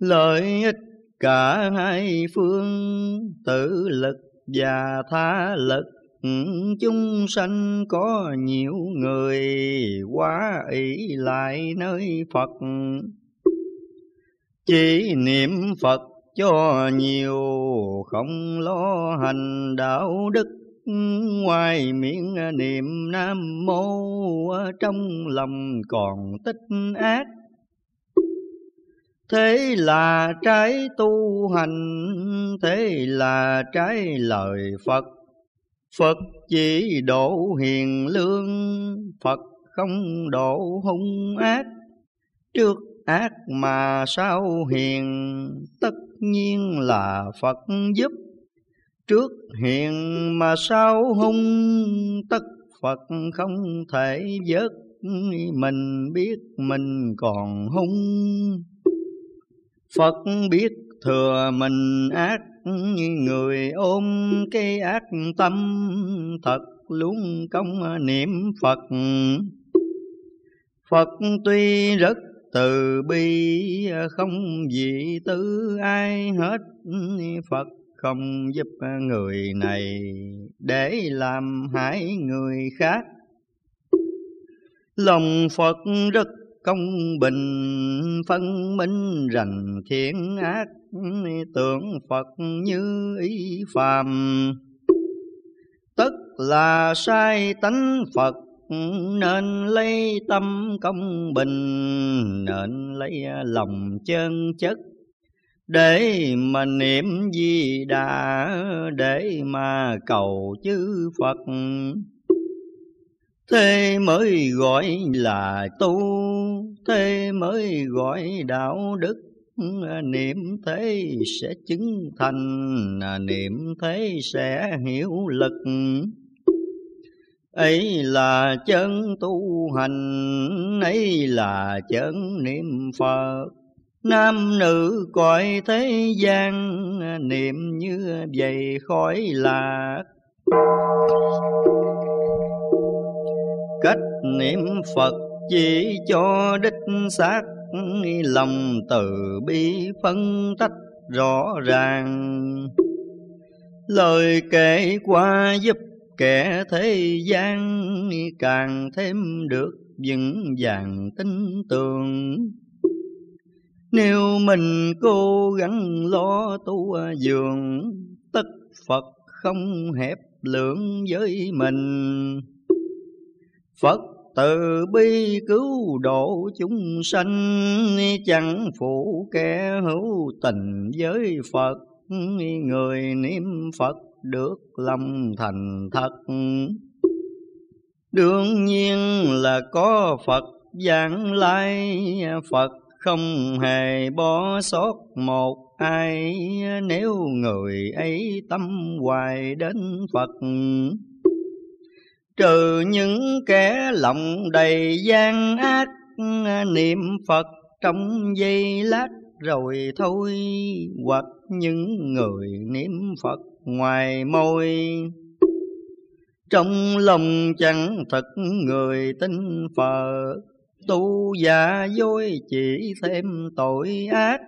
lợi ích cả hai phương, tự lực và tha lực. Ừ, chúng sanh có nhiều người, quá ý lại nơi Phật. Chỉ niệm Phật cho nhiều, không lo hành đạo đức. Ngoài miệng niệm nam mô trong lòng còn tích ác thế là trái tu hành, thế là trái lời phật. Phật chỉ độ hiền lương, phật không độ hung ác. Trước ác mà sao hiền, tất nhiên là phật giúp. Trước hiền mà sao hung, tất phật không thể vớt. Mình biết mình còn hung. Phật biết thừa mình ác, như Người ôm cái ác tâm, Thật luôn công niệm Phật. Phật tuy rất từ bi, Không vì tư ai hết, Phật không giúp người này Để làm hại người khác. Lòng Phật rất công bình, phân minh rành thiện ác tưởng Phật như ý phàm. Tất là sai tánh Phật, nên lấy tâm công bình, nên lấy lòng chân chất. Để mà niệm di đà, để mà cầu chư Phật Thế mới gọi là tu, thế mới gọi đạo đức, Niệm thế sẽ chứng thành, niệm thế sẽ hiểu lực. Ấy là chân tu hành, ấy là chân niệm Phật. Nam nữ cõi thế gian, niệm như vậy khỏi lạc. Cách niệm Phật chỉ cho đích xác, Lòng từ bi phân tách rõ ràng. Lời kể qua giúp kẻ thế gian Càng thêm được vững vàng tin tưởng. Nếu mình cố gắng lo tu dường Tất Phật không hẹp lượng với mình. Phật từ bi cứu độ chúng sanh, chẳng phụ kẻ hữu tình với Phật. Người niệm Phật được lòng thành thật. Đương nhiên là có Phật giảng lai, Phật không hề bỏ sót một ai. Nếu người ấy tâm hoài đến Phật trừ những kẻ lòng đầy gian ác, niệm Phật trong giây lát rồi thôi, hoặc những người niệm Phật ngoài môi. Trong lòng chẳng thật người tin Phật, tu giả dối chỉ thêm tội ác.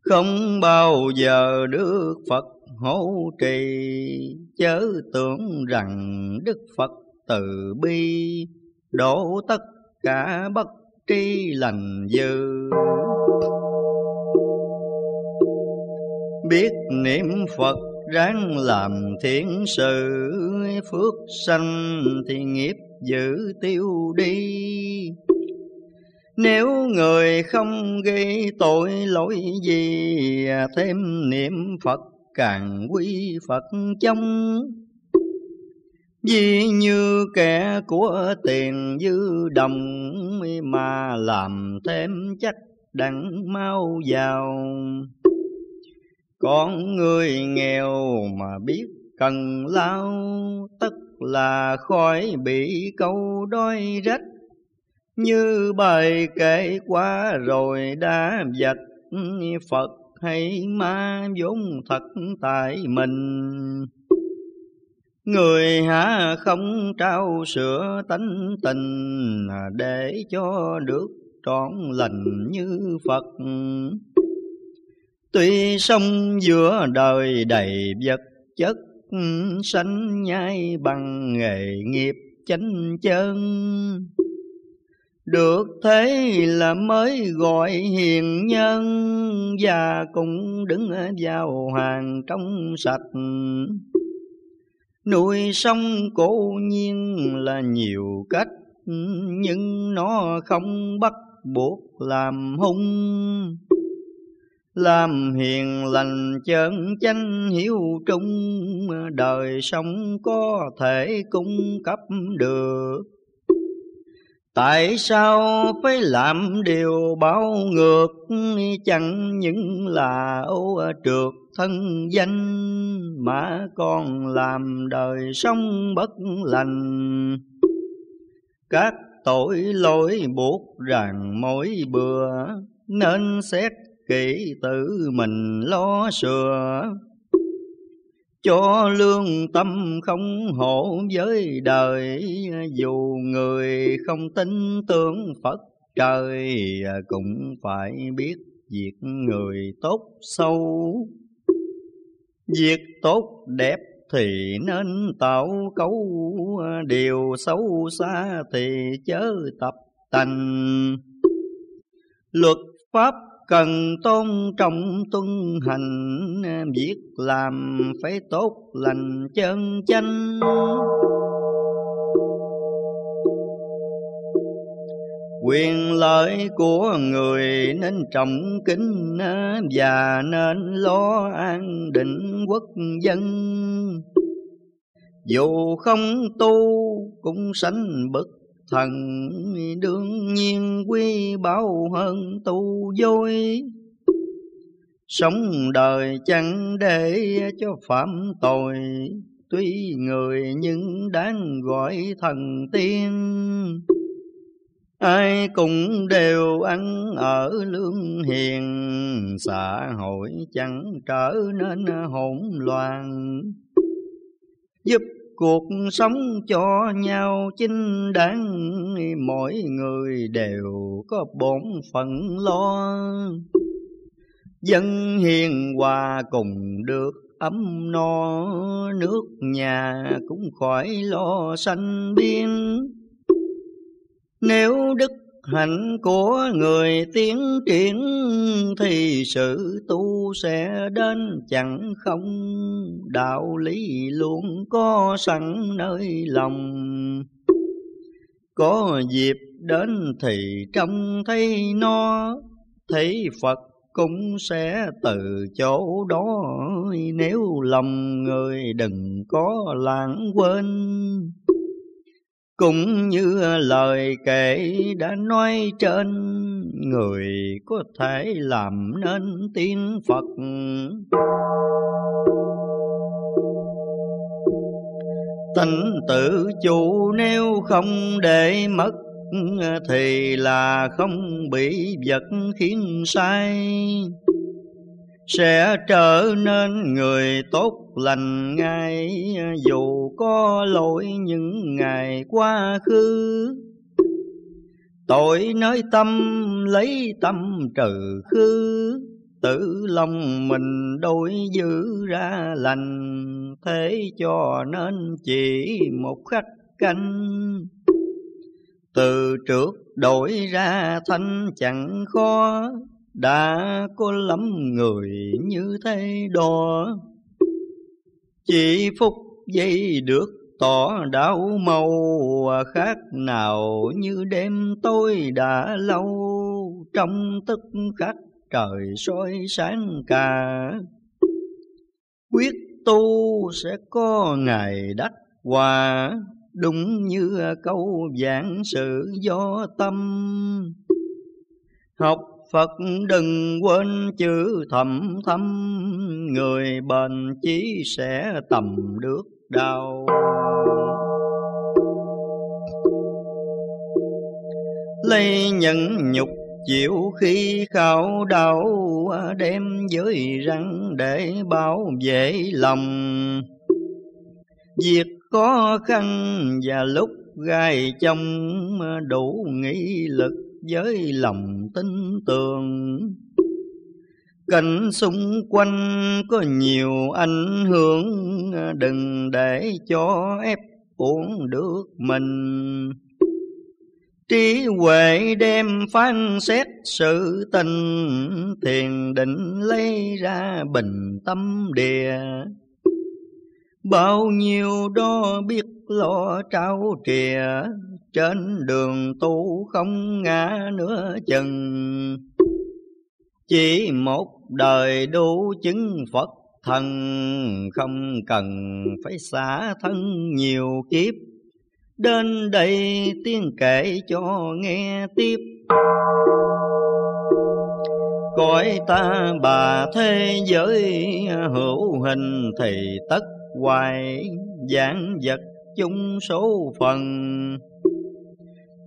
Không bao giờ được Phật hỗ trì, chớ tưởng rằng đức phật từ bi độ tất cả bất tri lành dư. Biết niệm phật ráng làm thiện sự, phước sanh thì nghiệp giữ tiêu đi. Nếu người không gây tội lỗi gì, thêm niệm phật càng quy Phật trong vì như kẻ của tiền dư đồng Mà làm thêm chắc đặng mau giàu. Con người nghèo mà biết cần lao, Tất là khỏi bị câu đói rách Như bài kể qua rồi đã dạch Phật hay ma vốn thật tại mình Người hả không trao sửa tánh tình Để cho được trọn lành như Phật. Tuy sông giữa đời đầy vật chất, sanh nhai bằng nghề nghiệp chánh chân. Được thế là mới gọi hiền nhân, Và cũng đứng vào hàng trong sạch. Nuôi sống cố nhiên là nhiều cách, Nhưng nó không bắt buộc làm hung. Làm hiền lành chân chánh hiếu trung, Đời sống có thể cung cấp được. Tại sao phải làm điều bao ngược? Chẳng những là ô trượt thân danh, Mà còn làm đời sống bất lành. Các tội lỗi buộc rằng mỗi bữa, Nên xét kỹ tự mình lo sửa cho lương tâm không hổ với đời, dù người không tin tưởng phật trời, cũng phải biết việc người tốt sâu. Việc tốt đẹp thì nên tạo cấu, điều xấu xa thì chớ tập tành. Luật pháp cần tôn trọng tuân hành việc làm phải tốt lành chân chánh. Quyền lợi của người nên trọng kính, và nên lo an định quốc dân. Dù không tu cũng sánh bực thần đương nhiên quy bảo hơn tu vui sống đời chẳng để cho phạm tội. Tuy người nhưng đáng gọi thần tiên. Ai cũng đều ăn ở lương hiền. Xã hội chẳng trở nên hỗn loạn. Giúp cuộc sống cho nhau chính đáng, mỗi người đều có bổn phận lo. Dân hiền hòa cùng được ấm no, nước nhà cũng khỏi lo sanh biên. Nếu đức hạnh của người tiến triển, thì sự tu sẽ đến chẳng không. Đạo lý luôn có sẵn nơi lòng. Có dịp đến thì trông thấy nó thấy phật cũng sẽ từ chỗ đó. Nếu lòng người đừng có lãng quên cũng như lời kể đã nói trên, người có thể làm nên tiên phật. Tánh tự chủ nếu không để mất, thì là không bị vật khiến sai sẽ trở nên người tốt lành ngay, dù có lỗi những ngày quá khứ. Tội nơi tâm lấy tâm trừ khứ, tự lòng mình đối giữ ra lành. Thế cho nên chỉ một khắc canh. Từ trước đổi ra thanh chẳng khó đã có lắm người như thế đó. Chỉ phút giây được tỏ đau màu, khác nào như đêm tối đã lâu. Trong tức khắc trời soi sáng cả. Quyết tu sẽ có ngày đắc hòa. Đúng như câu giảng sự do tâm. Học Phật đừng quên chữ thầm thâm, Người bền chí sẽ tầm được đau. Lấy nhận nhục chịu khi khảo đau, Đem dưới răng để bảo vệ lòng. Việc khó khăn và lúc gai trong đủ nghị lực với lòng tin tưởng. Cảnh xung quanh có nhiều ảnh hưởng, đừng để cho ép uống được mình. Trí huệ đem phán xét sự tình, thiền định lấy ra bình tâm địa bao nhiêu đó biết lo trao trìa, trên đường tu không ngã nữa chừng. Chỉ một đời đủ chứng Phật thần, không cần phải xả thân nhiều kiếp. Đến đây tiên kể cho nghe tiếp. Cõi ta bà thế giới hữu hình thì tất hoài giảng vật chung số phần.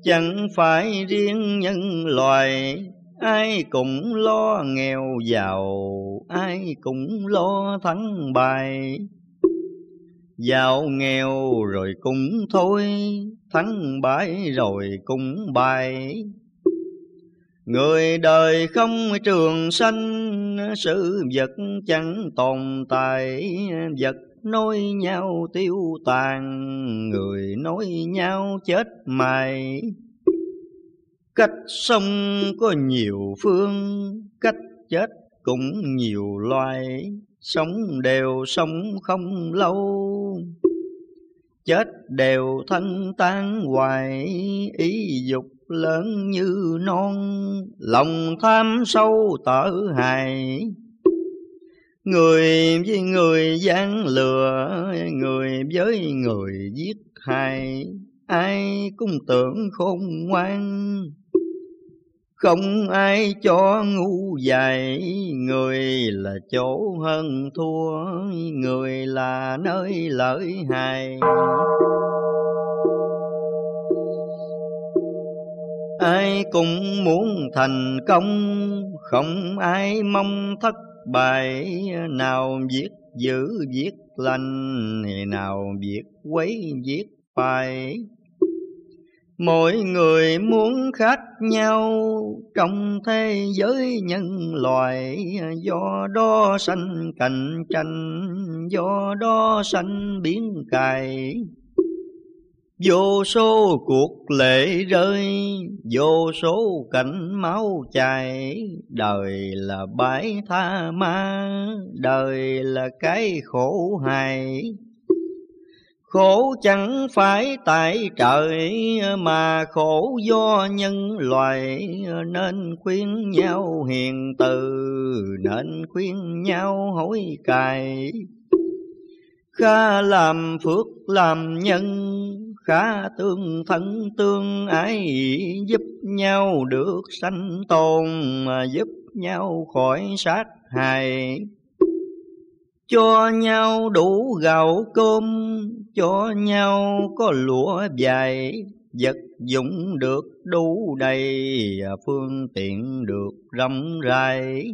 Chẳng phải riêng nhân loài ai cũng lo nghèo giàu ai cũng lo thắng bài giàu nghèo rồi cũng thôi thắng bại rồi cũng bại, người đời không trường sanh sự vật chẳng tồn tại vật nói nhau tiêu tàn, người nói nhau chết mày cách sống có nhiều phương, cách chết cũng nhiều loài. Sống đều sống không lâu, chết đều thân tan hoài. Ý dục lớn như non, lòng tham sâu tở hài người với người gian lừa người với người giết hại, ai cũng tưởng khôn ngoan. Không ai cho ngu dại, người là chỗ hơn thua, người là nơi lợi hại. Ai cũng muốn thành công, không ai mong thất bảy nào viết giữ viết lành thì nào viết quấy viết phải Mỗi người muốn khác nhau trong thế giới nhân loại, do đó sanh cạnh tranh, do đó sanh biến cài. Vô số cuộc lệ rơi, vô số cảnh máu chảy, đời là bãi tha ma, đời là cái khổ hài. Khổ chẳng phải tại trời mà khổ do nhân loại nên khuyên nhau hiền từ nên khuyên nhau hối cải. Khá làm phước làm nhân, khá tương thân tương ái, giúp nhau được sanh tồn, mà giúp nhau khỏi sát hại. Cho nhau đủ gạo cơm, cho nhau có lúa dài, vật dụng được đủ đầy, phương tiện được rộng rãi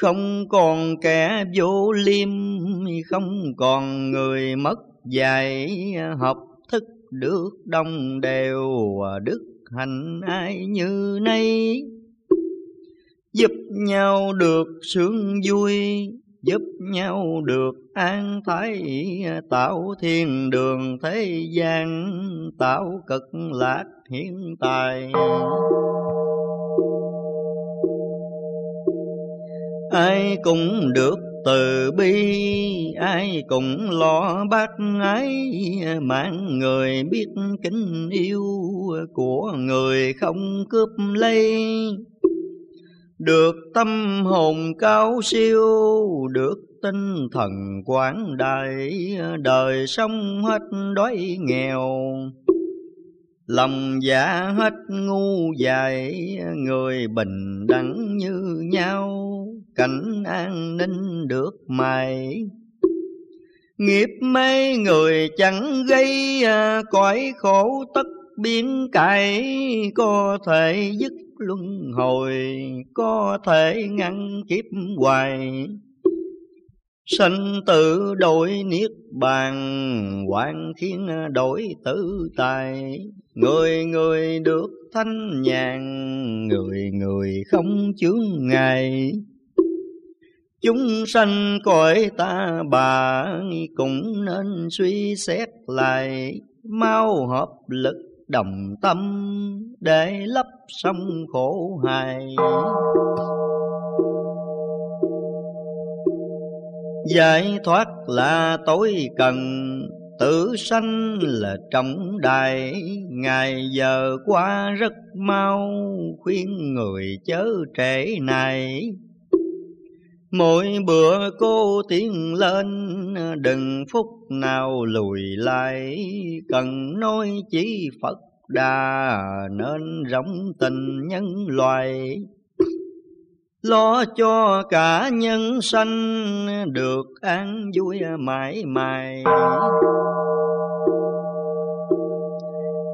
không còn kẻ vô liêm, không còn người mất dạy học thức được đồng đều đức hạnh ai như nay. Giúp nhau được sướng vui, giúp nhau được an thái tạo thiên đường thế gian, tạo cực lạc hiện tại. Ai cũng được từ bi, ai cũng lo bác ái mạng người biết kính yêu của người không cướp lấy. Được tâm hồn cao siêu, được tinh thần quảng đại, đời sống hết đói nghèo lòng dạ hết ngu dại, người bình đẳng như nhau, cảnh an ninh được mày nghiệp mấy người chẳng gây à, cõi khổ tất biến cải. Có thể dứt luân hồi, có thể ngăn kiếp hoài. Sanh tử đổi niết bàn, Quang khiến đổi tử tài. Người người được thanh nhàn, Người người không chướng ngại. Chúng sanh cõi ta bà, Cũng nên suy xét lại, Mau hợp lực đồng tâm, Để lấp sông khổ hài. Giải thoát là tối cần, Tử sanh là trọng đại, Ngày giờ qua rất mau, Khuyên người chớ trễ này. Mỗi bữa cô tiến lên, Đừng phút nào lùi lại, Cần nói chỉ Phật đà, Nên rộng tình nhân loài. Lo cho cả nhân sanh được an vui mãi mãi.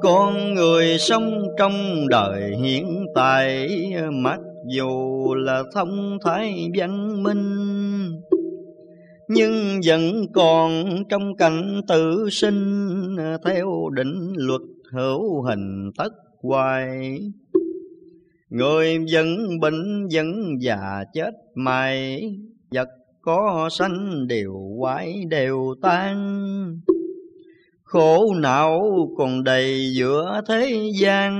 Con người sống trong đời hiện tại, Mặc dù là thông thái văn minh, Nhưng vẫn còn trong cảnh tự sinh, Theo định luật hữu hình tất hoài. Người vẫn bệnh vẫn già chết mày, Vật có sanh đều quái đều tan. Khổ não còn đầy giữa thế gian,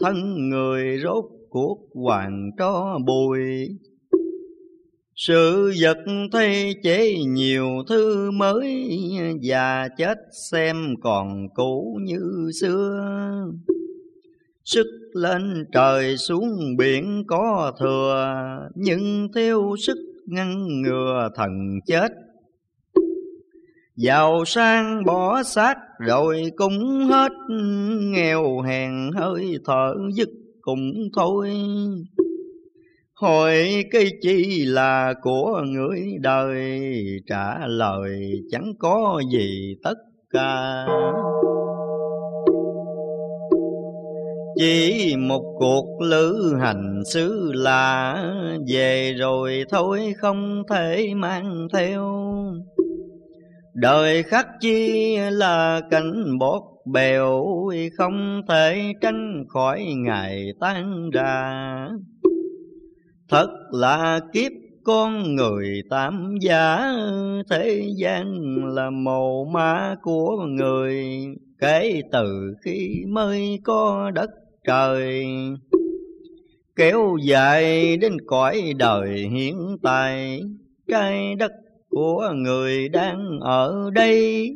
Thân người rốt cuộc hoàng cho bùi. Sự vật thay chế nhiều thứ mới, Và chết xem còn cũ như xưa. Sức lên trời xuống biển có thừa, Nhưng thiếu sức ngăn ngừa thần chết. Giàu sang bỏ xác rồi cũng hết, Nghèo hèn hơi thở dứt cũng thôi. Hỏi cái chi là của người đời, Trả lời chẳng có gì tất cả. Chỉ một cuộc lữ hành xứ lạ, Về rồi thôi không thể mang theo. Đời khắc chi là cảnh bọt bèo, Không thể tránh khỏi ngày tan ra. Thật là kiếp con người tạm giả, Thế gian là mồ ma của người, Kể từ khi mới có đất trời. Kéo dài đến cõi đời hiện tại trái đất của người đang ở đây.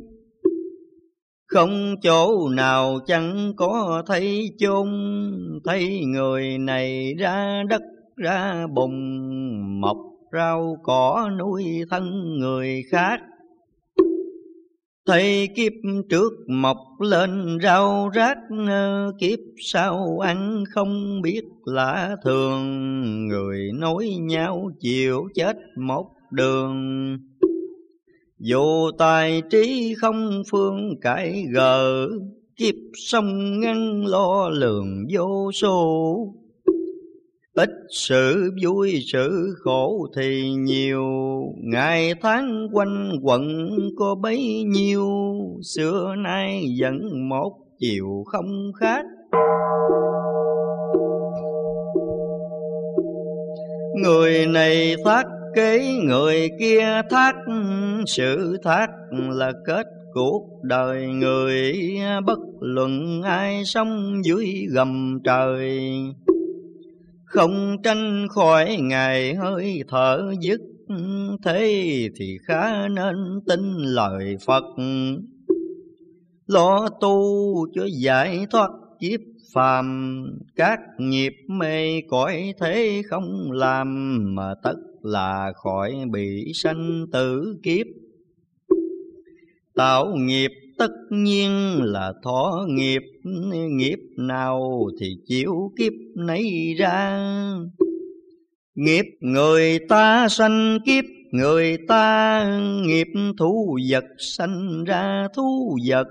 Không chỗ nào chẳng có thấy chung, thấy người này ra đất ra bùn mọc rau cỏ nuôi thân người khác thầy kiếp trước mọc lên rau rác, ờ, Kiếp sau ăn không biết lạ thường, Người nói nhau chịu chết một đường. Dù tài trí không phương cải gờ, Kiếp sông ngăn lo lường vô số, Ít sự vui sự khổ thì nhiều, Ngày tháng quanh quẩn có bấy nhiêu, Xưa nay vẫn một chiều không khác. Người này thác kế, người kia thác, Sự thác là kết cuộc đời người, Bất luận ai sống dưới gầm trời. Không tranh khỏi ngày hơi thở dứt, Thế thì khá nên tin lời Phật. Lo tu cho giải thoát kiếp phàm, Các nghiệp mê cõi thế không làm, Mà tất là khỏi bị sanh tử kiếp. Tạo nghiệp tất nhiên là thọ nghiệp, nghiệp nào thì chịu kiếp nấy ra. Nghiệp người ta sanh kiếp người ta, nghiệp thú vật sanh ra thú vật,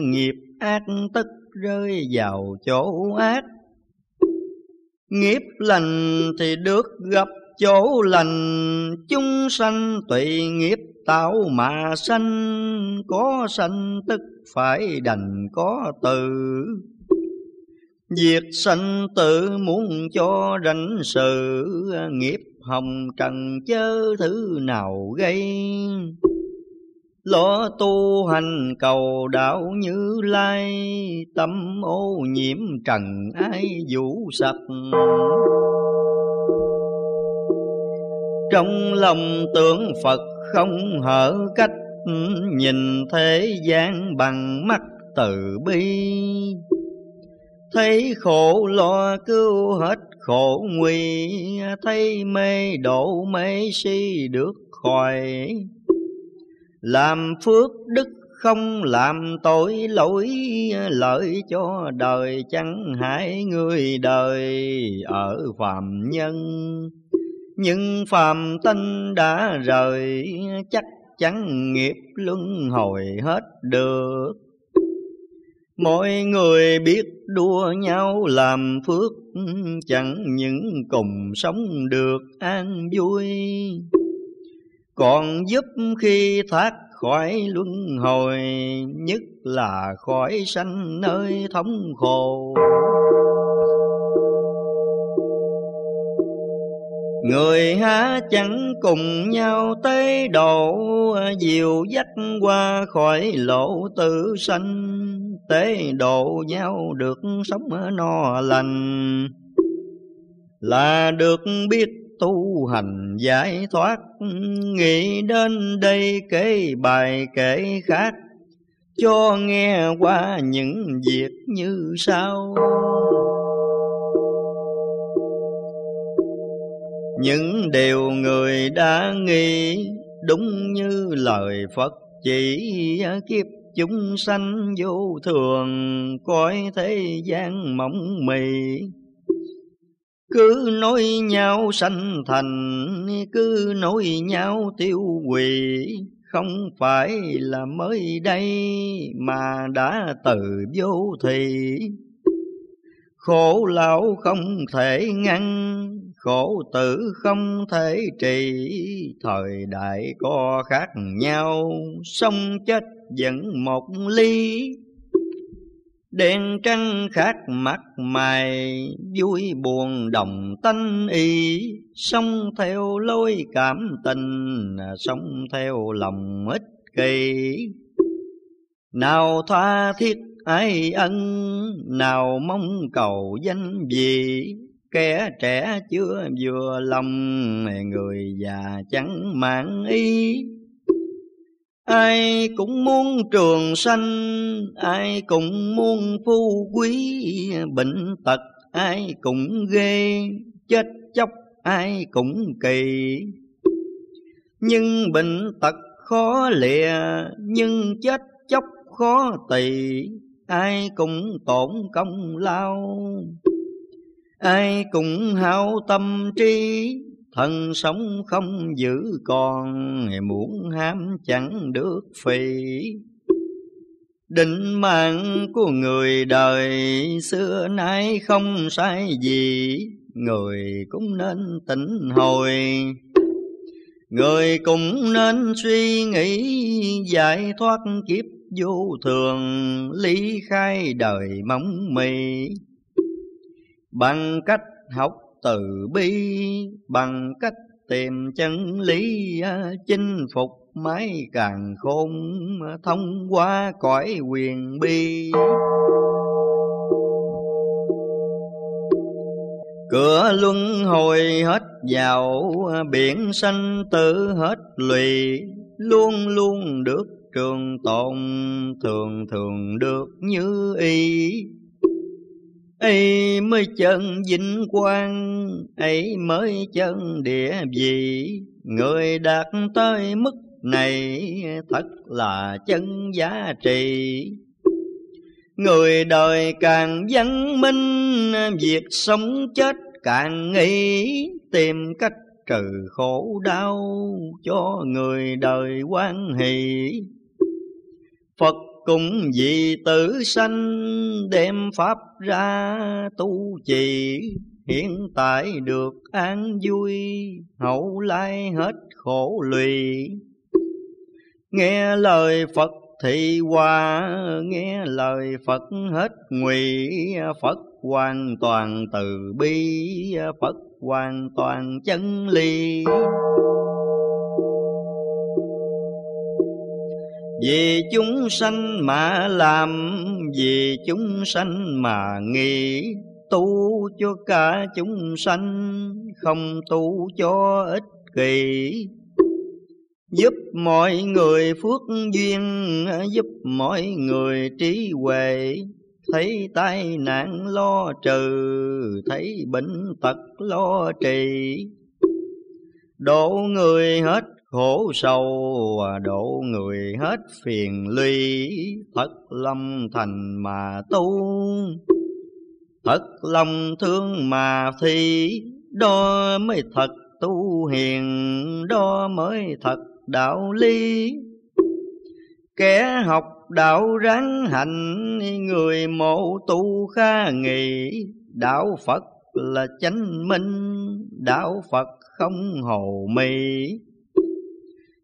nghiệp ác tất rơi vào chỗ ác. Nghiệp lành thì được gặp chỗ lành, chúng sanh tùy nghiệp tạo mà sanh, có sanh tức phải đành có từ. Việc sanh tử muốn cho rảnh sự, nghiệp hồng trần chớ thứ nào gây. Lo tu hành cầu đạo như lai, Tâm ô nhiễm trần ai vũ sạch. Trong lòng tưởng Phật không hở cách, Nhìn thế gian bằng mắt từ bi. Thấy khổ lo cứu hết khổ nguy, Thấy mê độ mê si được khỏi Làm phước đức không làm tội lỗi, Lợi cho đời chẳng hại người đời ở phàm nhân. Nhưng phàm tinh đã rời, Chắc chắn nghiệp luân hồi hết được. Mọi người biết đua nhau làm phước, Chẳng những cùng sống được an vui. Còn giúp khi thoát khỏi luân hồi, Nhất là khỏi sanh nơi thống khổ. Người há chẳng cùng nhau tế độ Diệu dắt qua khỏi lộ tử sanh, Tế độ nhau được sống no lành. Là được biết tu hành giải thoát, Nghĩ đến đây kể bài kể khác, Cho nghe qua những việc như sau. Những điều người đã nghĩ đúng như lời Phật chỉ kiếp chúng sanh vô thường coi thế gian mỏng mì. Cứ nói nhau sanh thành, cứ nói nhau tiêu hủy, không phải là mới đây mà đã từ vô thị. Khổ lão không thể ngăn khổ tử không thể trị. Thời đại có khác nhau, sống chết vẫn một ly. Đèn trăng khác mặt mày, vui buồn đồng tanh y sống theo lối cảm tình, sống theo lòng ích kỷ. Nào tha thiết ai ân, nào mong cầu danh vị kẻ trẻ chưa vừa lòng, người già chẳng mãn ý. Ai cũng muốn trường sanh, ai cũng muốn phú quý, bệnh tật ai cũng ghê, chết chóc ai cũng kỳ. Nhưng bệnh tật khó lìa, nhưng chết chóc khó tỳ ai cũng tổn công lao ai cũng hao tâm trí, thân sống không giữ còn muốn ham chẳng được phì. Định mạng của người đời xưa nay không sai gì, người cũng nên tỉnh hồi. Người cũng nên suy nghĩ, giải thoát kiếp vô thường lý khai đời mong mì bằng cách học từ bi bằng cách tìm chân lý à, chinh phục mái càng khôn à, thông qua cõi quyền bi. Cửa luân hồi hết giàu, à, biển sanh tử hết lụy luôn luôn được trường tồn thường thường được như ý ấy mới chân vinh quang, ấy mới chân địa vị. Người đạt tới mức này thật là chân giá trị. Người đời càng văn minh, việc sống chết càng nghĩ tìm cách trừ khổ đau cho người đời quan hỷ. Phật cùng vì tử sanh đem pháp ra tu trì, hiện tại được an vui, hậu lai hết khổ lụy. Nghe lời phật thị hòa, nghe lời phật hết ngụy. Phật hoàn toàn từ bi, phật hoàn toàn chân lý. Vì chúng sanh mà làm, vì chúng sanh mà nghĩ. Tu cho cả chúng sanh, không tu cho ích kỷ. Giúp mọi người phước duyên, giúp mọi người trí huệ. Thấy tai nạn lo trừ, thấy bệnh tật lo trị độ người hết khổ sâu à, độ người hết phiền ly. Thật lâm thành mà tu, thật lòng thương mà thi. Đó mới thật tu hiền, đó mới thật đạo lý. Kẻ học đạo ráng hạnh, người mộ tu kha nghị đạo phật là chánh minh, đạo phật không hồ mị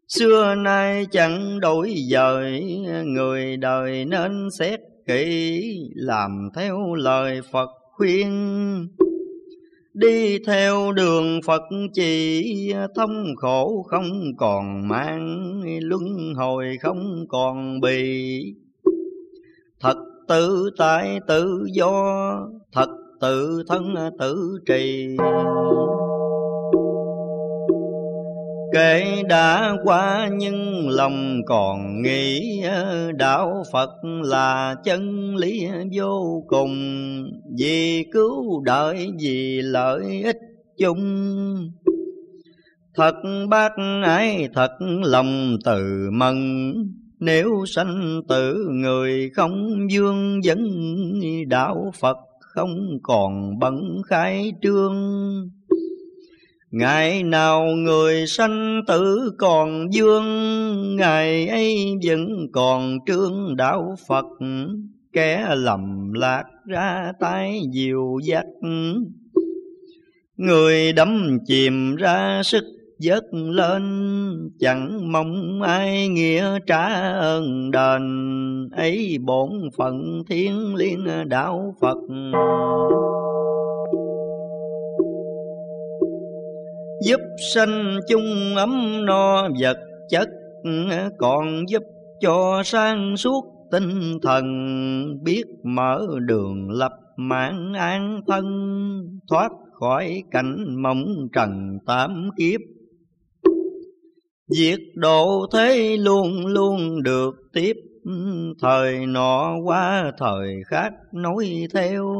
xưa nay chẳng đổi dời người đời nên xét kỹ, làm theo lời phật khuyên. Đi theo đường Phật chỉ thông khổ không còn mang, Luân hồi không còn bị Thật tự tại tự do, Thật tự thân tự trì. Kể đã qua, nhưng lòng còn nghĩ ờ, Đạo Phật là chân lý vô cùng. Vì cứu đợi, vì lợi ích chung. Thật bác ái, thật lòng từ mừng. Nếu sanh tử, người không dương dẫn Đạo Phật không còn bận khai trương. Ngày nào người sanh tử còn dương, Ngày ấy vẫn còn trương đạo Phật, Kẻ lầm lạc ra tay diệu giác. Người đắm chìm ra sức dớt lên, Chẳng mong ai nghĩa trả ơn đền, Ấy bổn phận thiên liên đạo Phật. Giúp sanh chung ấm no vật chất, còn giúp cho sang suốt tinh thần, biết mở đường lập mạng an thân, thoát khỏi cảnh mộng trần tám kiếp. Diệt độ thế luôn luôn được tiếp, Thời nọ qua thời khác nối theo.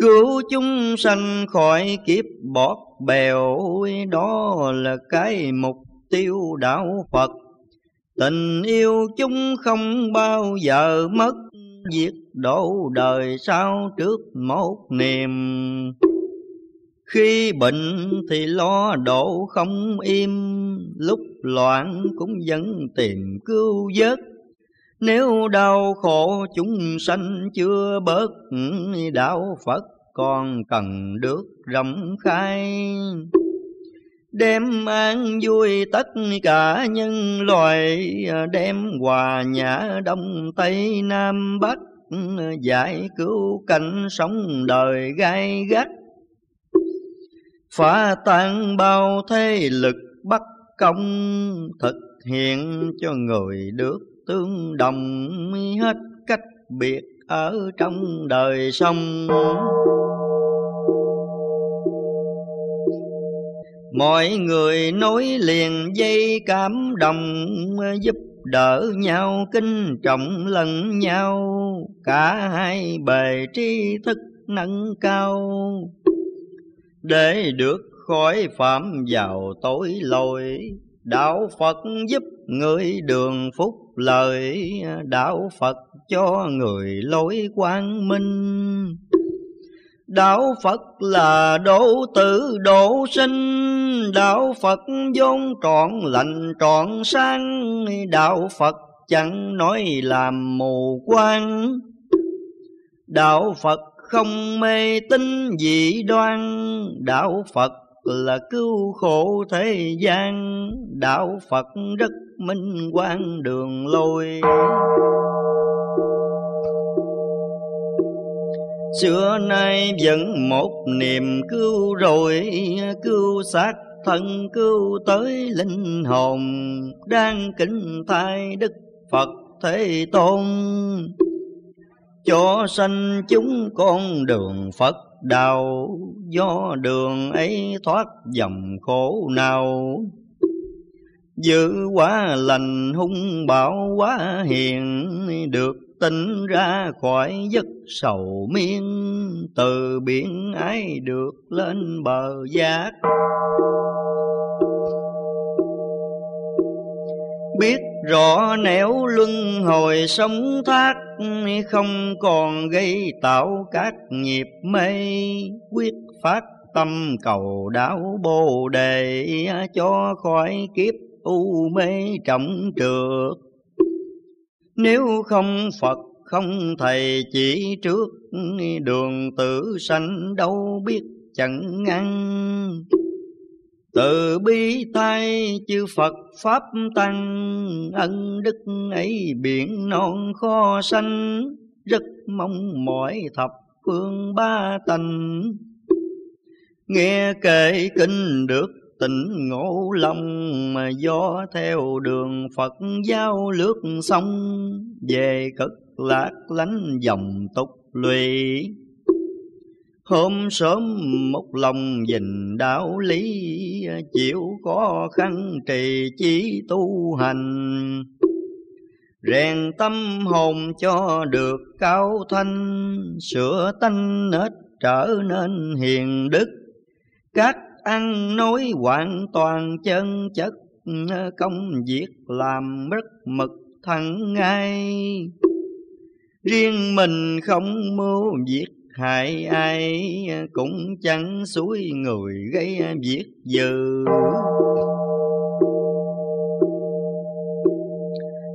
Cứu chúng sanh khỏi kiếp bọt bèo, Đó là cái mục tiêu đạo Phật. Tình yêu chúng không bao giờ mất Việc độ đời sau trước một niềm. Khi bệnh thì lo độ không im, Lúc loạn cũng vẫn tìm cứu vớt nếu đau khổ chúng sanh chưa bớt, Đạo Phật còn cần được rộng khai. Đem an vui tất cả nhân loại, Đem hòa nhã Đông Tây Nam Bắc, Giải cứu cảnh sống đời gai gắt. Phá tan bao thế lực bất công, Thực hiện cho người được tương đồng hết cách biệt ở trong đời sống. Mọi người nối liền dây cảm động giúp đỡ nhau kinh trọng lẫn nhau. Cả hai bề tri thức nâng cao. Để được khỏi phạm vào tối lỗi đạo phật giúp người đường phúc lợi, đạo Phật cho người lối quang minh. Đạo Phật là độ tử độ sinh, Đạo Phật vốn trọn lành trọn sáng, Đạo Phật chẳng nói làm mù quang, Đạo Phật không mê tín dị đoan đạo Phật là cứu khổ thế gian. Đạo Phật rất minh quang đường lối. Xưa nay vẫn một niềm cứu rồi, Cứu xác thân, cứu tới linh hồn. Đang kính thai Đức Phật Thế Tôn. Cho sanh chúng con đường Phật đạo Do đường ấy thoát dòng khổ nào? Giữ quá lành hung bạo quá hiền, Được tỉnh ra khỏi giấc sầu miên. Từ biển ái được lên bờ giác biết rõ nẻo luân hồi sống thác không còn gây tạo các nghiệp mê. Quyết phát tâm cầu đạo bồ đề, cho khỏi kiếp u mê trọng trượt. Nếu không Phật, không thầy chỉ trước, Đường tử sanh đâu biết chẳng ngăn. Từ bi tay chư Phật Pháp Tăng, Ân đức ấy biển non kho xanh, Rất mong mỏi thập phương ba tành. Nghe kể kinh được tỉnh ngộ lòng, mà do theo đường Phật giáo lướt sông về cực lạc lánh dòng tục lụy hôm sớm một lòng dình đạo lý, chịu khó khăn trì chí tu hành. Rèn tâm hồn cho được cao thanh, sửa tánh nết trở nên hiền đức. Các ăn nói hoàn toàn chân chất, công việc làm rất mực thẳng ngay. Riêng mình không mưu việc hại ai à, cũng chẳng suối người gây à, việc dữ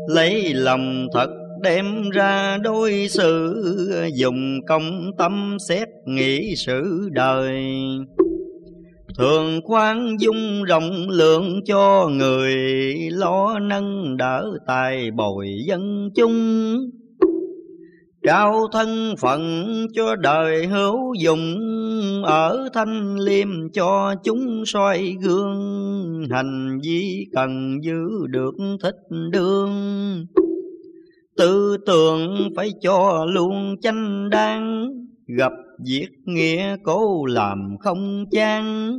lấy lòng thật đem ra đôi sự à, dùng công tâm xét nghĩ sự đời. Thường khoan dung rộng lượng cho người, Lo nâng đỡ tài bồi dân chung. Trao thân phận cho đời hữu dụng, Ở thanh liêm cho chúng soi gương. Hành vi cần giữ được thích đương. Tư tưởng phải cho luôn chanh đáng Gặp việc nghĩa cố làm không chán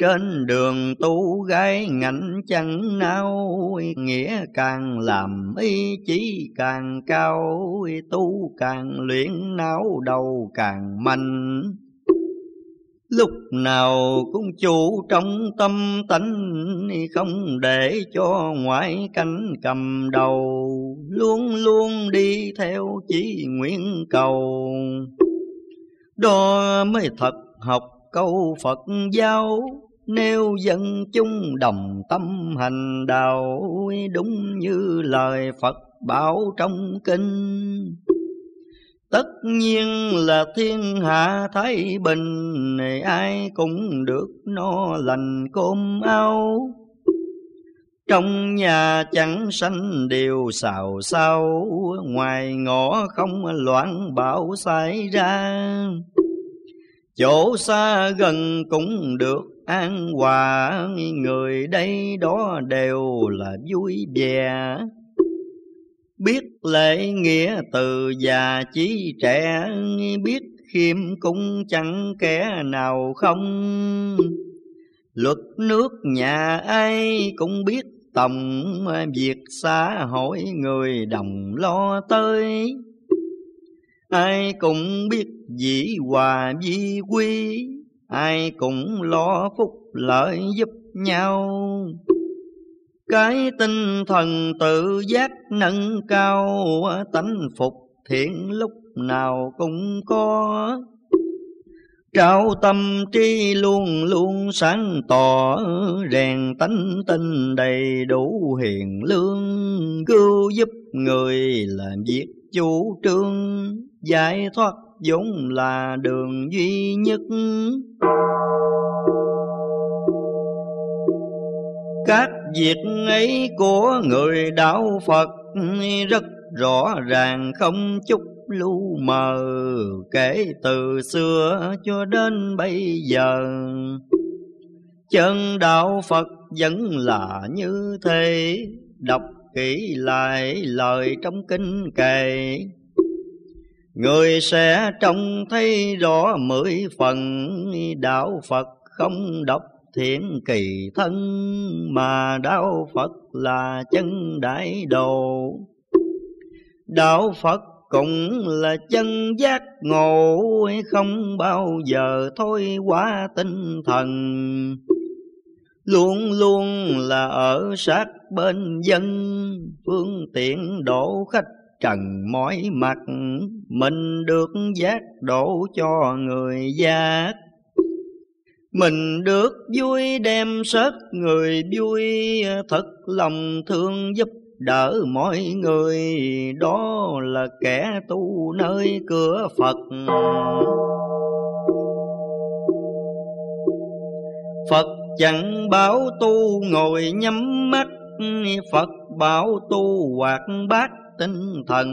trên đường tu gái ngạnh chẳng nao, nghĩa càng làm ý chí càng cao, tu càng luyện não đầu càng mạnh. Lúc nào cũng chủ trong tâm tánh, không để cho ngoại cánh cầm đầu, luôn luôn đi theo chỉ nguyện cầu. Đó mới thật học câu Phật giáo nếu dân chúng đồng tâm hành đạo, Đúng như lời Phật bảo trong kinh. Tất nhiên là thiên hạ thái bình, Ai cũng được no lành cơm áo. Trong nhà chẳng sanh điều xào xao, Ngoài ngõ không loạn bão xảy ra. Chỗ xa gần cũng được an hòa, Người đây đó đều là vui vẻ. Biết lễ nghĩa từ già chí trẻ, Biết khiêm cũng chẳng kẻ nào không. Luật nước nhà ai cũng biết tổng Việc xã hội người đồng lo tới. Ai cũng biết dĩ hòa vi quy Ai cũng lo phúc lợi giúp nhau. Cái tinh thần tự giác nâng cao Tánh phục thiện lúc nào cũng có. Trao tâm trí luôn luôn sáng tỏ, Rèn tánh tinh đầy đủ hiền lương, Cứu giúp người làm việc chủ trương, Giải thoát vốn là đường duy nhất. Các việc ấy của người đạo phật rất rõ ràng, không chút lu mờ, kể từ xưa cho đến bây giờ. Chân đạo phật vẫn là như thế, đọc kỹ lại lời trong kinh kệ người sẽ trông thấy rõ mười phần đạo phật không độc thiện kỳ thân, mà đạo phật là chân đại đồ. Đạo phật cũng là chân giác ngộ, không bao giờ thôi quá tinh thần. Luôn luôn là ở sát bên dân, phương tiện độ khách trần mỏi mặt, mình được giác độ cho người giác. Mình được vui đem sớt người vui, thật lòng thương giúp đỡ mọi người. Đó là kẻ tu nơi cửa Phật. Phật chẳng bảo tu ngồi nhắm mắt, Phật bảo tu hoạt bát tinh thần,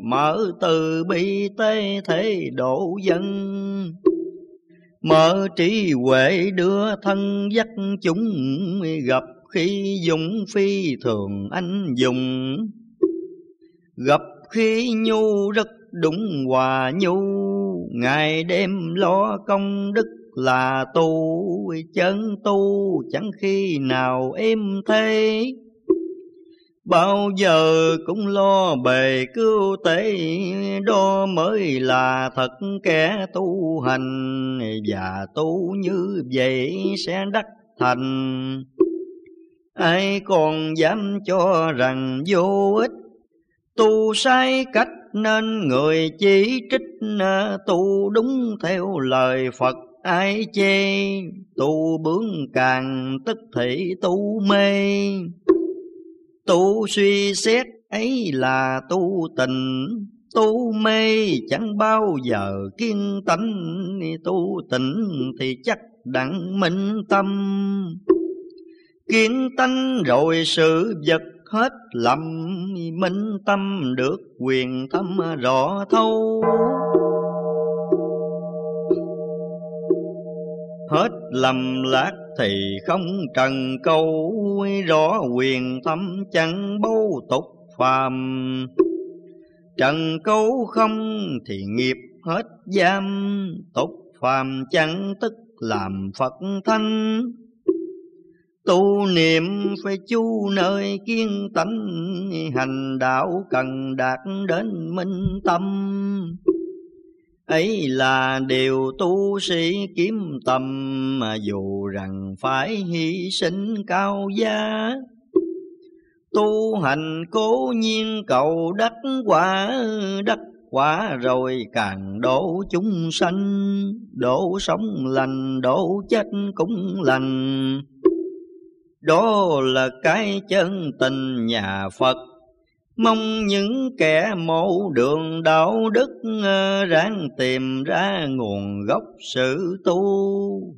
Mở từ bi tế thế độ dân. Mở trí huệ đưa thân dắt chúng, gặp khi dũng phi thường anh dùng. Gặp khi nhu rất đúng hòa nhu, ngày đêm lo công đức là tu chân tu chẳng khi nào êm thế bao giờ cũng lo bề cứu tế, đó mới là thật kẻ tu hành. Và tu như vậy sẽ đắc thành. Ai còn dám cho rằng vô ích? Tu sai cách nên người chỉ trích à, tu đúng theo lời Phật ai chê? Tu bướng càng tức thị tu mê tu suy xét ấy là tu tình. Tu mê chẳng bao giờ kiên tánh. Tu tình thì chắc đặng minh tâm. Kiến tánh rồi sự vật hết lầm, minh tâm được quyền thâm rõ thâu hết lầm lạc thì không trần câu rõ quyền tâm chẳng bâu tục phàm. Trần câu không thì nghiệp hết giam, tục phàm chẳng tức làm phật thanh. Tu niệm phải chu nơi kiên tánh, hành đạo cần đạt đến minh tâm ấy là điều tu sĩ kiếm tâm mà dù rằng phải hy sinh cao giá. Tu hành cố nhiên cầu đắc quả đắc quả rồi càng đổ chúng sanh. Đổ sống lành, đổ chết cũng lành. Đó là cái chân tình nhà Phật. Mong những kẻ mộ đường đạo đức ờ, Ráng tìm ra nguồn gốc sự tu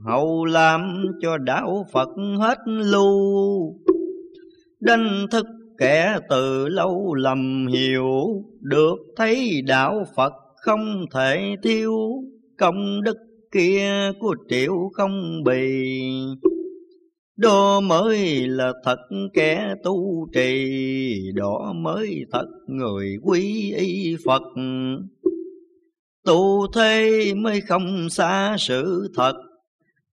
Hậu làm cho đạo Phật hết lưu. Đanh thức kẻ từ lâu lầm hiểu, Được thấy đạo Phật không thể thiếu, Công đức kia của triệu không bì đó mới là thật kẻ tu trì, Đó mới thật người quý y Phật. Tu thế mới không xa sự thật,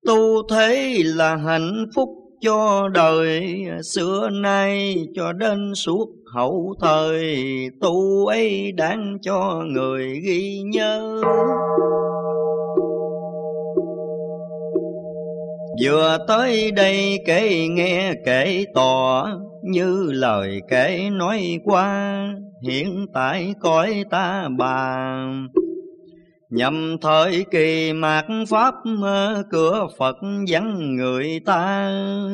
Tu thế là hạnh phúc cho đời, Xưa nay cho đến suốt hậu thời, Tu ấy đáng cho người ghi nhớ. Vừa tới đây kể nghe, kể tỏ, Như lời kể nói qua, Hiện tại cõi ta bà. Nhằm thời kỳ mạt Pháp Cửa Phật vắng người ta,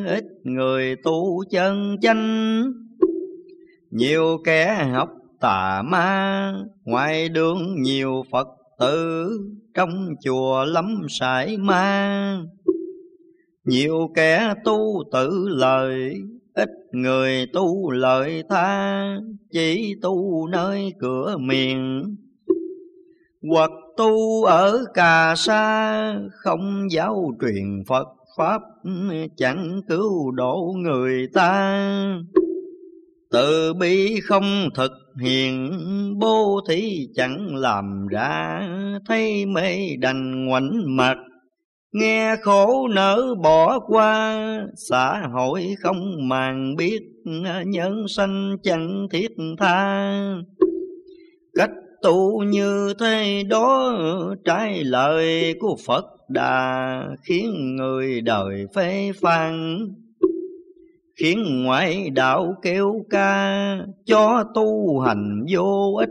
Ít người tu chân chánh. Nhiều kẻ học tà ma, Ngoài đường nhiều Phật tử, trong chùa lắm sải ma nhiều kẻ tu tự lời ít người tu lợi tha, chỉ tu nơi cửa miền hoặc tu ở cà sa, không giáo truyền phật, pháp chẳng cứu độ người ta. Tự bi không thực hiện, bố thí chẳng làm ra, thấy mê đành ngoảnh mặt nghe khổ nỡ bỏ qua, xã hội không màng biết, nhân sanh chẳng thiết tha. Cách tu như thế đó, trái lời của Phật Đà, khiến người đời phê phan khiến ngoại đạo kêu ca, cho tu hành vô ích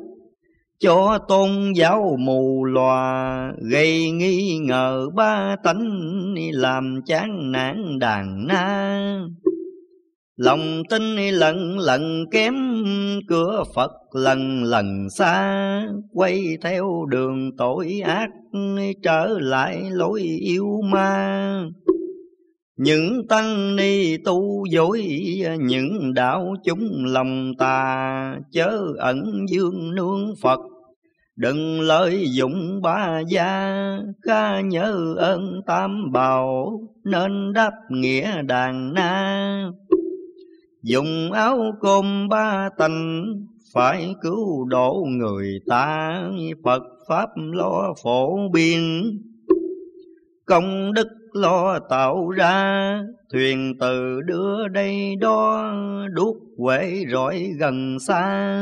cho tôn giáo mù lòa, gây nghi ngờ ba tánh, làm chán nản đàn na. Lòng tin lần lần kém, cửa phật lần lần xa, quay theo đường tội ác, trở lại lối yêu ma những tăng ni tu dối, những đạo chúng lòng tà, chớ ẩn dương nương phật. Đừng lợi dụng ba gia ca nhớ ơn tam bảo, nên đáp nghĩa đàn na. Dùng áo cơm ba tành, phải cứu độ người ta, phật pháp lo phổ biên công đức lo tạo ra. Thuyền từ đưa đây đó, đuốc quể rọi gần xa.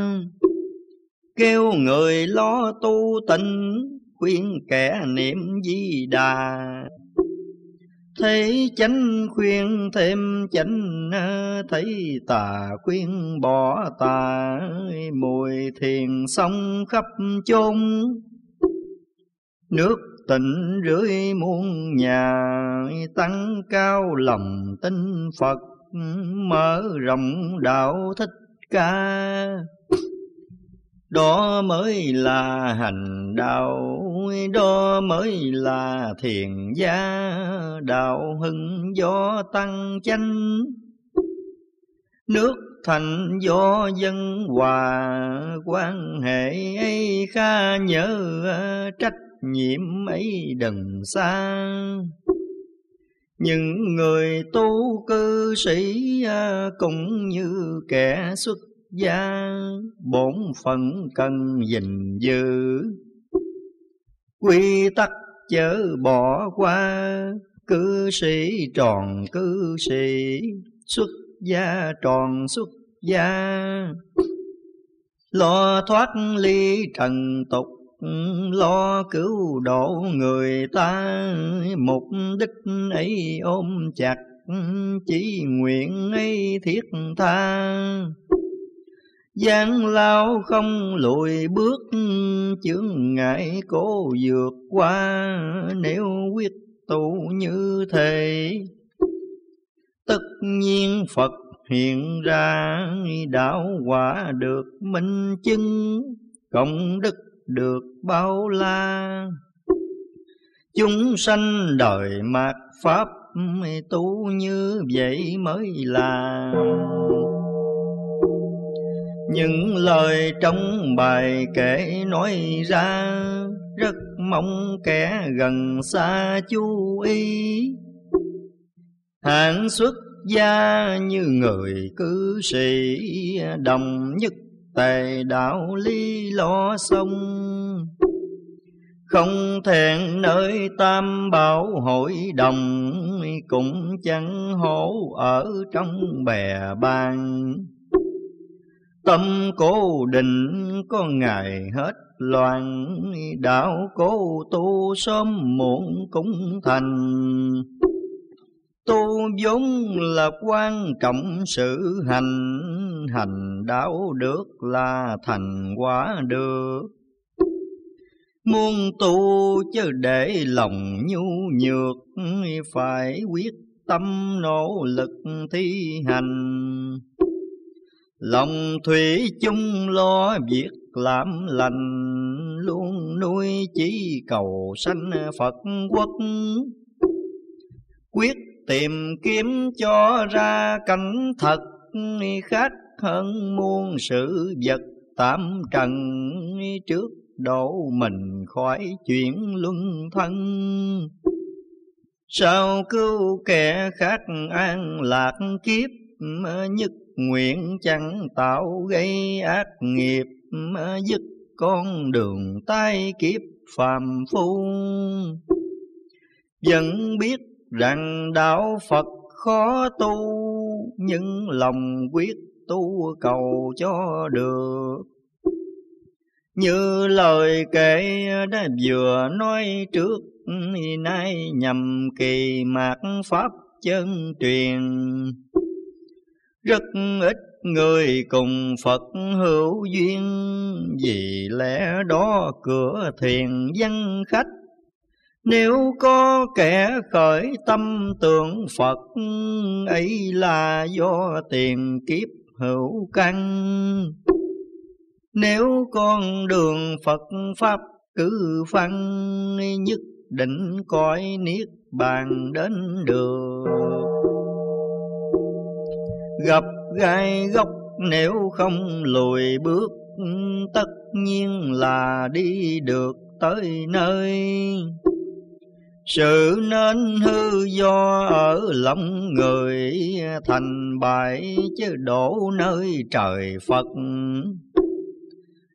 Kêu người lo tu tịnh, khuyên kẻ niệm di đà. Thấy chánh khuyên thêm chánh, thấy tà khuyên bỏ tà. Mùi thiền sông khắp chốn, nước tịnh rưỡi muôn nhà tăng cao lòng tin Phật, mở rộng đạo thích ca. Đó mới là hành đạo, đó mới là thiền gia, đạo hưng do tăng chánh. Nước thành do dân hòa, quan hệ ấy kha nhớ, trách nhiễm ấy đừng xa. Những người tu cư sĩ à, cũng như kẻ xuất gia, bổn phận cần gìn giữ. Quy tắc chớ bỏ qua, cư sĩ tròn cư sĩ, xuất gia tròn xuất gia. Lo thoát ly trần tục lo cứu độ người ta, mục đích ấy ôm chặt, chỉ nguyện ấy thiết tha. Gian lao không lùi bước, chướng ngại cố vượt qua, nếu quyết tu như thế. Tất nhiên phật hiện ra, đạo quả được minh chứng cộng đức được bao la. Chúng sanh đời mạt pháp tu như vậy mới là. Những lời trong bài kể nói ra rất mong kẻ gần xa chú ý. Hạng xuất gia như người cư sĩ đồng nhất tề đạo lý lo sông. Không thẹn nơi tam bảo hội đồng, cũng chẳng hổ ở trong bè bàn tâm cố định có ngày hết loạn, đạo cố tu sớm muộn cũng thành. Tu vốn là quan trọng sự hành, hành đạo được là thành quả được. Muôn tu chứ để lòng nhu nhược, phải quyết tâm nỗ lực thi hành. Lòng thủy chung lo việc làm lành luôn nuôi chỉ cầu sanh Phật quốc quyết tìm kiếm cho ra cảnh thật khác hơn muôn sự vật tạm trần trước đổ mình khỏi chuyện luân thân. Sao cứu kẻ khác an lạc kiếp nhất nguyện chẳng tạo gây ác nghiệp, dứt con đường tai kiếp phàm phu. Vẫn biết rằng đạo Phật khó tu, nhưng lòng quyết tu cầu cho được. Như lời kể đã vừa nói trước, nay nhằm kỳ mạt pháp chân truyền. Rất ít người cùng Phật hữu duyên, vì lẽ đó cửa thiền văn khách nếu có kẻ khởi tâm tượng Phật, ấy là do tiền kiếp hữu căn. Nếu con đường Phật Pháp cứ phân nhất định cõi niết bàn đến được. Gặp gai góc nếu không lùi bước, tất nhiên là đi được tới nơi sự nên hư do ở lòng người, thành bại chứ đổ nơi trời Phật.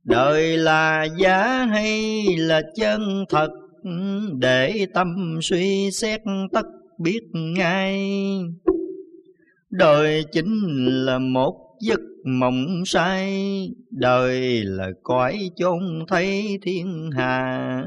Đời là giá hay là chân thật, để tâm suy xét tất biết ngay. Đời chính là một giấc mộng sai đời là cõi chôn thấy thiên hà.